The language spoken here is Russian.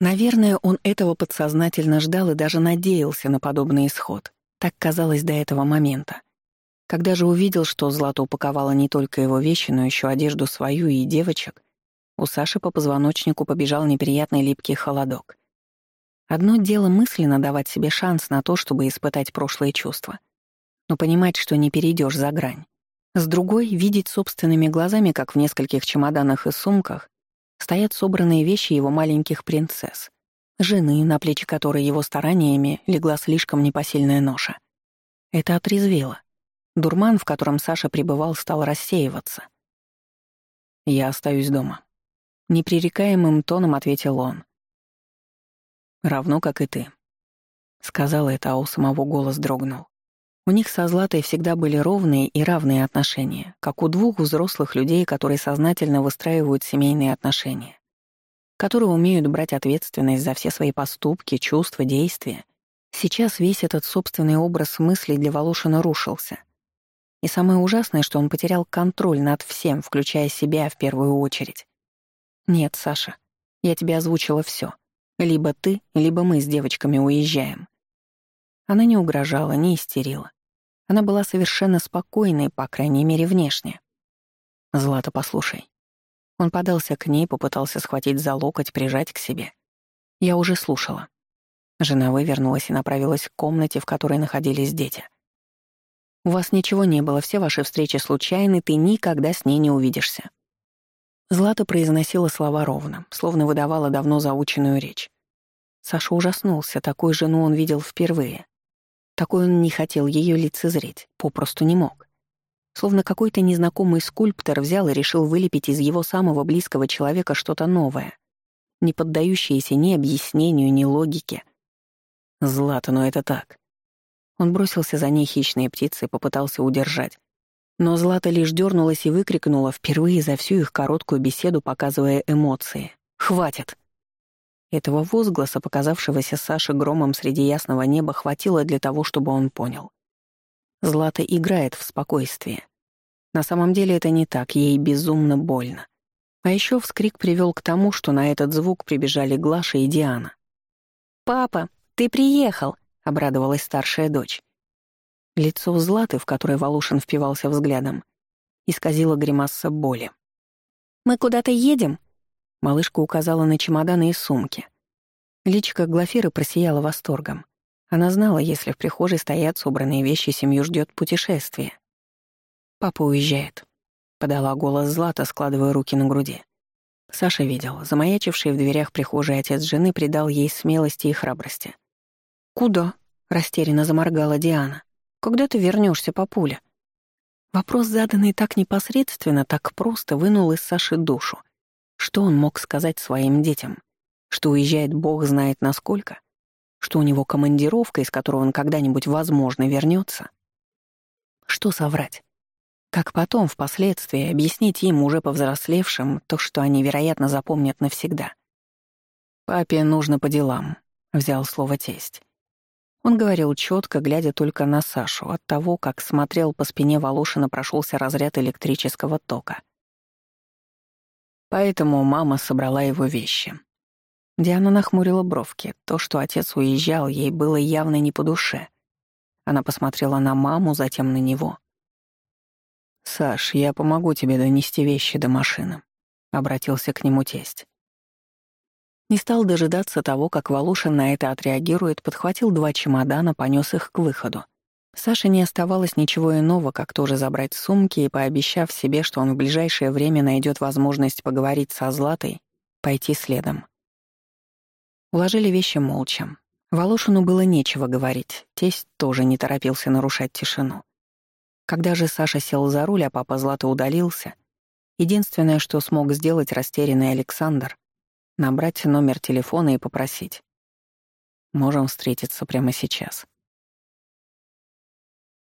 Наверное, он этого подсознательно ждал и даже надеялся на подобный исход. Так казалось до этого момента. Когда же увидел, что Злата упаковала не только его вещи, но еще одежду свою и девочек, у Саши по позвоночнику побежал неприятный липкий холодок. Одно дело мысленно давать себе шанс на то, чтобы испытать прошлые чувства. Но понимать, что не перейдешь за грань. С другой — видеть собственными глазами, как в нескольких чемоданах и сумках стоят собранные вещи его маленьких принцесс, жены, на плечи которой его стараниями легла слишком непосильная ноша. Это отрезвило. Дурман, в котором Саша пребывал, стал рассеиваться. «Я остаюсь дома», — непререкаемым тоном ответил он. «Равно, как и ты», — сказала это, а у самого голос дрогнул. У них со Златой всегда были ровные и равные отношения, как у двух взрослых людей, которые сознательно выстраивают семейные отношения, которые умеют брать ответственность за все свои поступки, чувства, действия. Сейчас весь этот собственный образ мыслей для Волошина рушился. И самое ужасное, что он потерял контроль над всем, включая себя в первую очередь. «Нет, Саша, я тебе озвучила все. Либо ты, либо мы с девочками уезжаем». Она не угрожала, не истерила. Она была совершенно спокойной, по крайней мере, внешне. «Злата, послушай». Он подался к ней, попытался схватить за локоть, прижать к себе. Я уже слушала. Жена вывернулась и направилась к комнате, в которой находились дети. «У вас ничего не было, все ваши встречи случайны, ты никогда с ней не увидишься». Злата произносила слова ровно, словно выдавала давно заученную речь. Саша ужаснулся, такую жену он видел впервые. Такой он не хотел ее лицезреть, попросту не мог. Словно какой-то незнакомый скульптор взял и решил вылепить из его самого близкого человека что-то новое, не поддающееся ни объяснению, ни логике. Злато, но это так. Он бросился за ней хищные птицы и попытался удержать. Но Злата лишь дернулась и выкрикнула впервые за всю их короткую беседу, показывая эмоции. «Хватит!» Этого возгласа, показавшегося Саше громом среди ясного неба, хватило для того, чтобы он понял. Злата играет в спокойствие. На самом деле это не так, ей безумно больно. А еще вскрик привел к тому, что на этот звук прибежали Глаша и Диана. «Папа, ты приехал!» — обрадовалась старшая дочь. Лицо Златы, в которое Волошин впивался взглядом, исказило гримаса боли. «Мы куда-то едем?» Малышка указала на чемоданы и сумки. Личка Глафиры просияла восторгом. Она знала, если в прихожей стоят собранные вещи, семью ждет путешествие. «Папа уезжает», — подала голос Злата, складывая руки на груди. Саша видел, замаячивший в дверях прихожей отец жены придал ей смелости и храбрости. «Куда?» — растерянно заморгала Диана. «Когда ты вернешься, папуля?» Вопрос, заданный так непосредственно, так просто, вынул из Саши душу. Что он мог сказать своим детям? Что уезжает бог знает насколько? Что у него командировка, из которой он когда-нибудь, возможно, вернется? Что соврать? Как потом, впоследствии, объяснить им, уже повзрослевшим, то, что они, вероятно, запомнят навсегда? «Папе нужно по делам», — взял слово тесть. Он говорил четко, глядя только на Сашу, от того, как смотрел по спине Волошина прошелся разряд электрического тока — Поэтому мама собрала его вещи. Диана нахмурила бровки. То, что отец уезжал, ей было явно не по душе. Она посмотрела на маму, затем на него. «Саш, я помогу тебе донести вещи до машины», — обратился к нему тесть. Не стал дожидаться того, как Волошин на это отреагирует, подхватил два чемодана, понес их к выходу. Саше не оставалось ничего иного, как тоже забрать сумки и, пообещав себе, что он в ближайшее время найдет возможность поговорить со Златой, пойти следом. Уложили вещи молча. Волошину было нечего говорить, тесть тоже не торопился нарушать тишину. Когда же Саша сел за руль, а папа Злата удалился, единственное, что смог сделать растерянный Александр — набрать номер телефона и попросить. «Можем встретиться прямо сейчас».